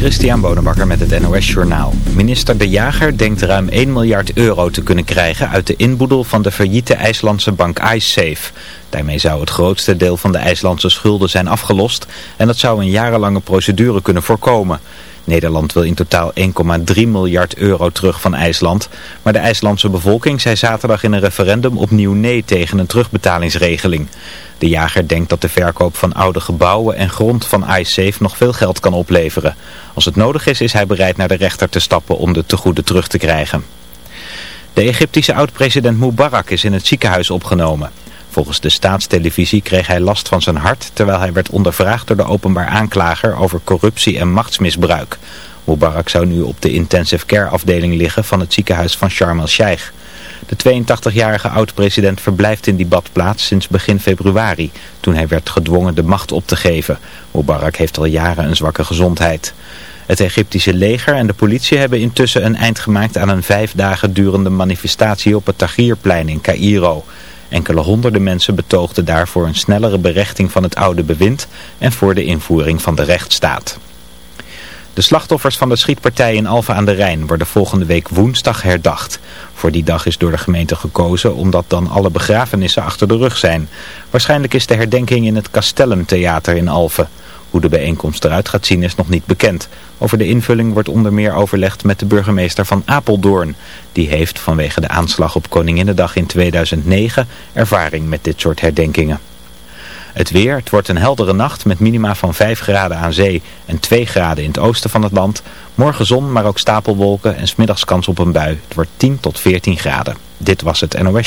Christian Bonenbakker met het NOS Journaal. Minister De Jager denkt ruim 1 miljard euro te kunnen krijgen uit de inboedel van de failliete IJslandse bank IceSafe. Daarmee zou het grootste deel van de IJslandse schulden zijn afgelost en dat zou een jarenlange procedure kunnen voorkomen. Nederland wil in totaal 1,3 miljard euro terug van IJsland. Maar de IJslandse bevolking zei zaterdag in een referendum opnieuw nee tegen een terugbetalingsregeling. De jager denkt dat de verkoop van oude gebouwen en grond van iSafe nog veel geld kan opleveren. Als het nodig is, is hij bereid naar de rechter te stappen om de tegoeden terug te krijgen. De Egyptische oud-president Mubarak is in het ziekenhuis opgenomen. Volgens de staatstelevisie kreeg hij last van zijn hart terwijl hij werd ondervraagd door de openbaar aanklager over corruptie en machtsmisbruik. Mubarak zou nu op de intensive care afdeling liggen van het ziekenhuis van Sharm el-Sheikh. De 82-jarige oud-president verblijft in die badplaats sinds begin februari, toen hij werd gedwongen de macht op te geven. Mubarak heeft al jaren een zwakke gezondheid. Het Egyptische leger en de politie hebben intussen een eind gemaakt aan een vijf dagen durende manifestatie op het Tahrirplein in Cairo. Enkele honderden mensen betoogden daarvoor een snellere berechting van het oude bewind en voor de invoering van de rechtsstaat. De slachtoffers van de schietpartij in Alphen aan de Rijn worden volgende week woensdag herdacht. Voor die dag is door de gemeente gekozen omdat dan alle begrafenissen achter de rug zijn. Waarschijnlijk is de herdenking in het Castellum Theater in Alphen. Hoe de bijeenkomst eruit gaat zien is nog niet bekend. Over de invulling wordt onder meer overlegd met de burgemeester van Apeldoorn. Die heeft vanwege de aanslag op Koninginnedag in 2009 ervaring met dit soort herdenkingen. Het weer, het wordt een heldere nacht met minima van 5 graden aan zee en 2 graden in het oosten van het land. Morgen zon, maar ook stapelwolken en smiddags kans op een bui. Het wordt 10 tot 14 graden. Dit was het NOS.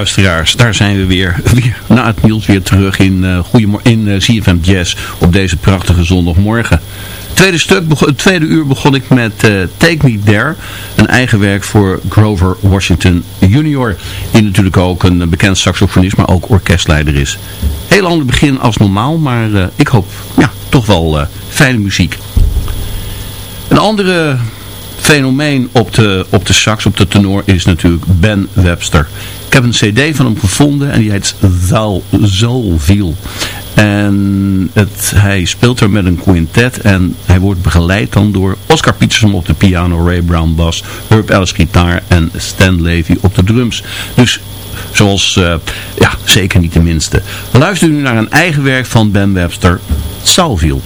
Luisteraars, daar zijn we weer, na het nieuws weer terug in, uh, in uh, CFM Jazz op deze prachtige zondagmorgen. Tweede stuk, het tweede uur begon ik met uh, Take Me There, een eigen werk voor Grover Washington Jr. Die natuurlijk ook een bekend saxofonist, maar ook orkestleider is. Heel ander begin als normaal, maar ik hoop ja, toch wel fijne muziek. Een andere fenomeen op de, op de sax, op de tenor, is natuurlijk Ben Webster. Ik heb een cd van hem gevonden en die heet Zalville. En het, hij speelt er met een quintet en hij wordt begeleid dan door Oscar Peterson op de piano, Ray Brown bas, Herb Ellis gitaar en Stan Levy op de drums. Dus zoals, uh, ja, zeker niet de minste. Luister nu naar een eigen werk van Ben Webster, Salville.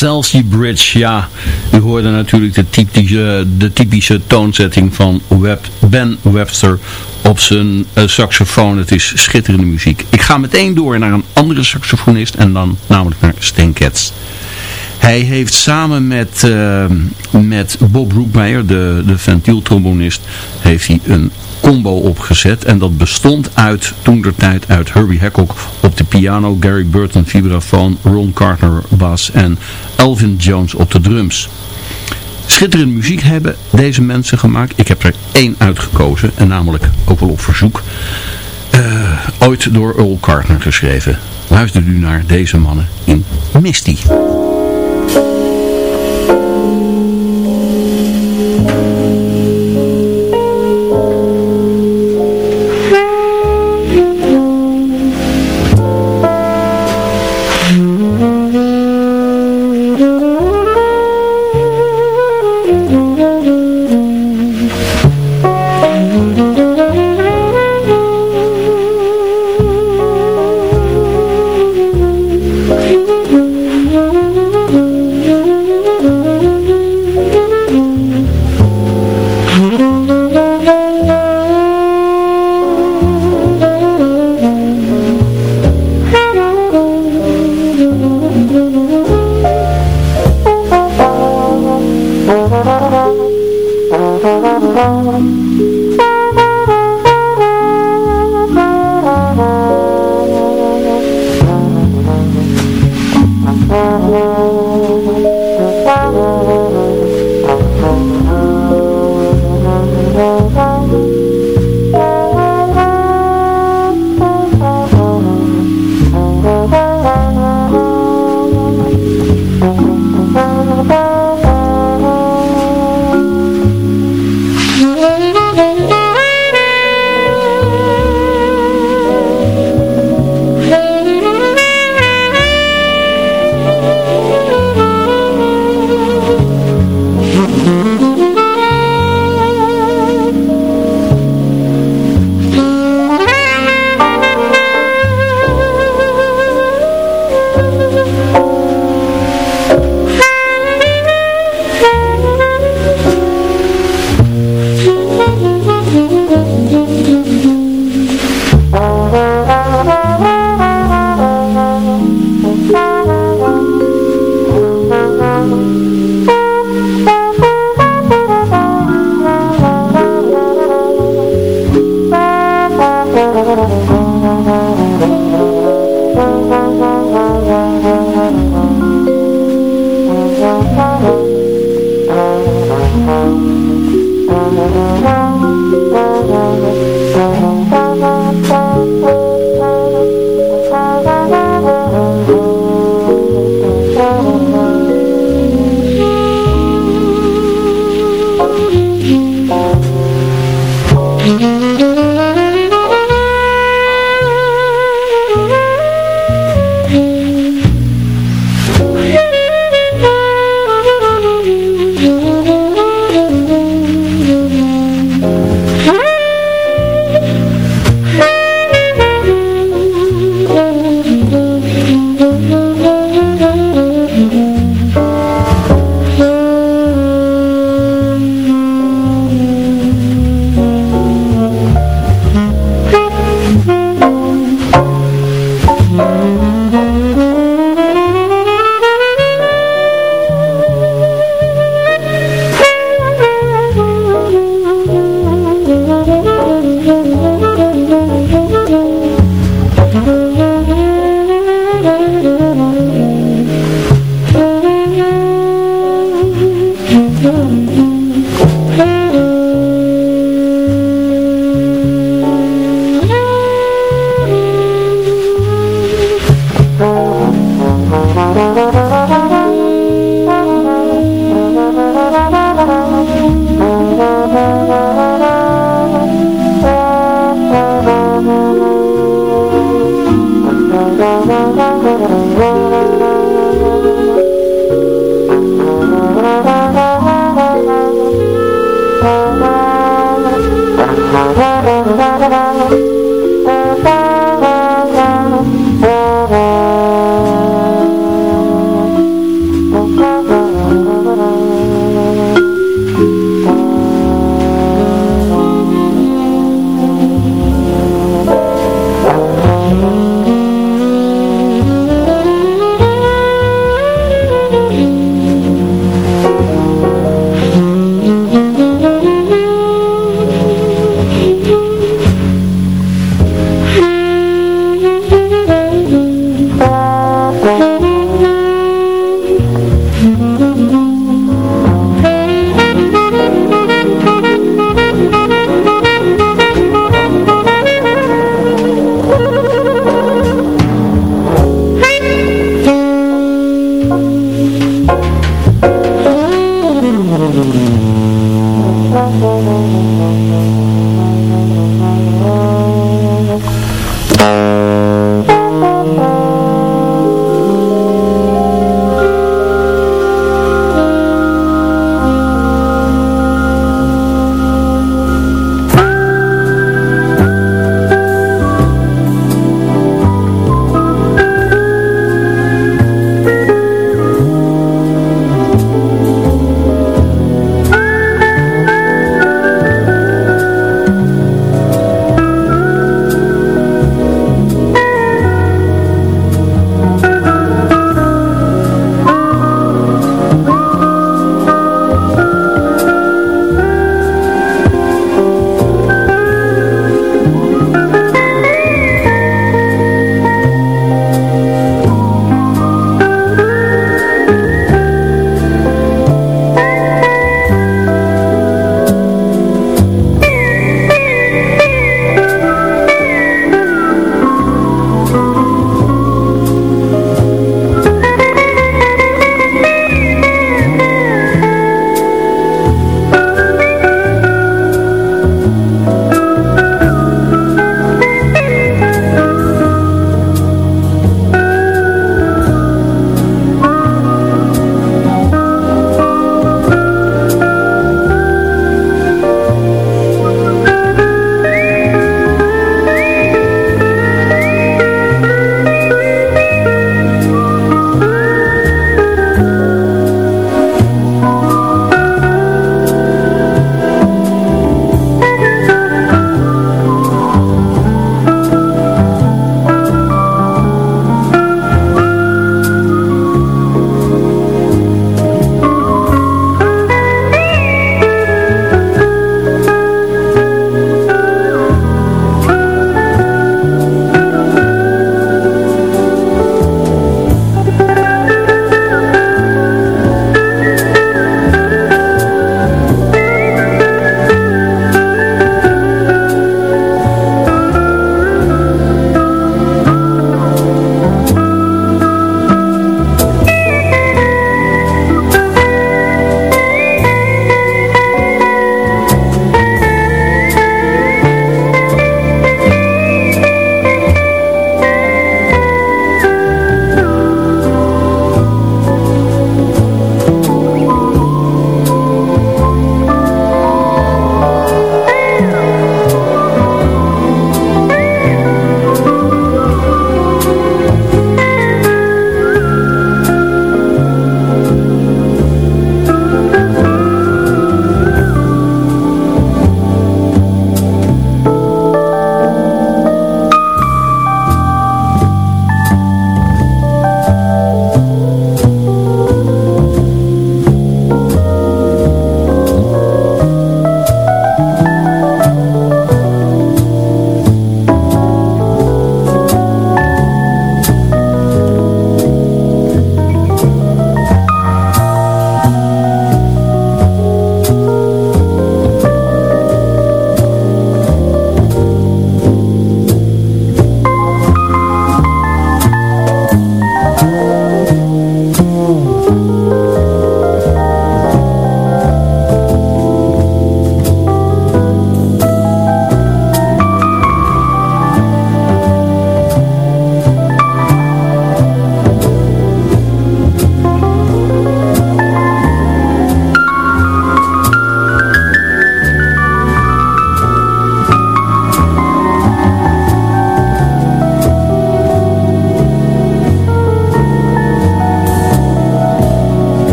Chelsea Bridge, ja. U hoorde natuurlijk de typische, de typische toonzetting van Ben Webster op zijn uh, saxofoon. Het is schitterende muziek. Ik ga meteen door naar een andere saxofonist en dan namelijk naar Stan Getz. Hij heeft samen met, uh, met Bob Broekmeijer, de, de ventieltrombonist, heeft hij een combo opgezet. En dat bestond uit, toen der tijd, uit Herbie Hancock op de piano, Gary Burton vibrafoon, Ron Carter bas en Elvin Jones op de drums. Schitterende muziek hebben deze mensen gemaakt. Ik heb er één uitgekozen, en namelijk ook wel op verzoek. Uh, ooit door Earl Carter geschreven. Luister u naar deze mannen in Misty.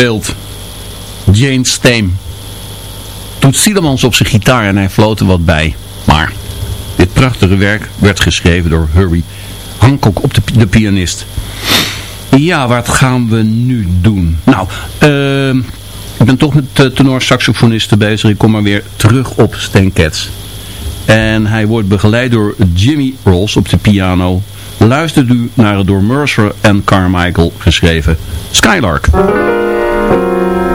Gespeeld. Jane Steen. Toen Sielemans op zijn gitaar en hij floot er wat bij. Maar dit prachtige werk werd geschreven door Hurry Hancock op de, de pianist. Ja, wat gaan we nu doen? Nou, uh, ik ben toch met de tenorsaxofonisten bezig. Ik kom maar weer terug op Stan. En hij wordt begeleid door Jimmy Rolls op de piano. Luistert u naar het door Mercer en Carmichael geschreven Skylark. Música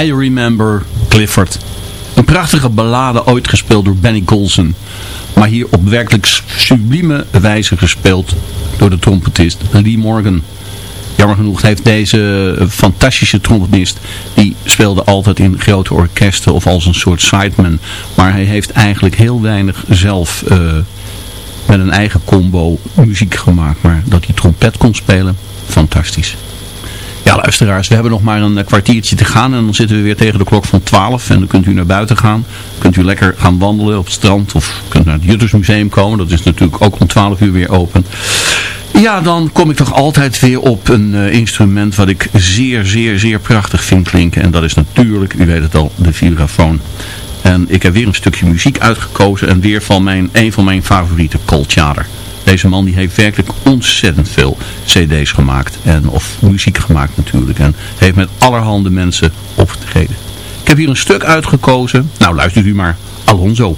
I Remember Clifford. Een prachtige ballade ooit gespeeld door Benny Golson. Maar hier op werkelijk sublieme wijze gespeeld door de trompetist Lee Morgan. Jammer genoeg heeft deze fantastische trompetist, die speelde altijd in grote orkesten of als een soort sideman. Maar hij heeft eigenlijk heel weinig zelf uh, met een eigen combo muziek gemaakt. Maar dat hij trompet kon spelen, fantastisch. Ja, luisteraars, we hebben nog maar een kwartiertje te gaan en dan zitten we weer tegen de klok van 12 en dan kunt u naar buiten gaan. Kunt u lekker gaan wandelen op het strand of kunt naar het Juttersmuseum komen. Dat is natuurlijk ook om 12 uur weer open. Ja, dan kom ik toch altijd weer op een uh, instrument wat ik zeer, zeer, zeer prachtig vind klinken. En dat is natuurlijk, u weet het al, de vibrafoon. En ik heb weer een stukje muziek uitgekozen en weer van mijn, een van mijn favoriete, Colt Chader. Deze man die heeft werkelijk ontzettend veel cd's gemaakt. En, of muziek gemaakt natuurlijk. En heeft met allerhande mensen opgetreden. Ik heb hier een stuk uitgekozen. Nou luistert u maar. Alonso.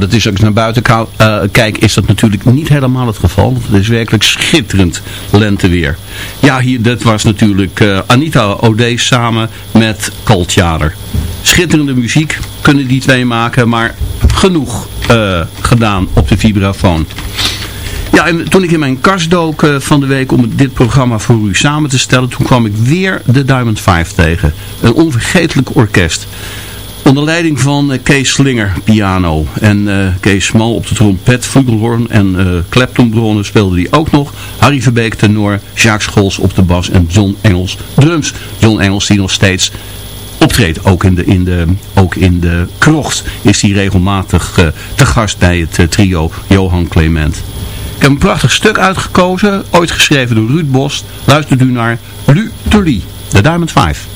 Nou, dat is als ik naar buiten eh, kijk, is dat natuurlijk niet helemaal het geval. Want het is werkelijk schitterend lenteweer. Ja, hier, dat was natuurlijk eh, Anita O'Day samen met Kaltjader. Schitterende muziek kunnen die twee maken, maar genoeg eh, gedaan op de vibrafoon. Ja, en toen ik in mijn kast dook van de week om dit programma voor u samen te stellen, toen kwam ik weer de Diamond 5 tegen. Een onvergetelijk orkest. Onder leiding van eh, Kees Slinger, piano. En eh, Kees Smal op de trompet, flugelhorn en uh, speelde hij ook nog. Harry Verbeek tenor, Jacques Scholz op de bas en John Engels drums. John Engels die nog steeds optreedt. Ook in de, in de, ook in de krocht is hij regelmatig te gast bij het trio Johan Clement. Ik heb een prachtig stuk uitgekozen, ooit geschreven door Ruud Bos. Luistert u naar Lu Tully, de Diamond 5.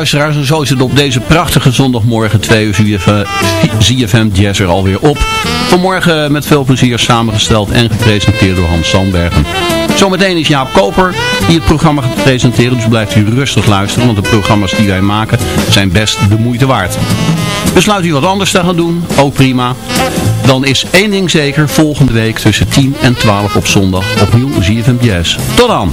Luisteraars, en zo is het op deze prachtige zondagmorgen 2 uur ZFM Jazz er alweer op. Vanmorgen met veel plezier samengesteld en gepresenteerd door Hans Sandbergen. Zometeen is Jaap Koper die het programma gaat presenteren, dus blijft u rustig luisteren, want de programma's die wij maken zijn best de moeite waard. Besluit u wat anders te gaan doen, ook prima. Dan is één ding zeker, volgende week tussen 10 en 12 op zondag opnieuw ZFM Jazz. Tot dan!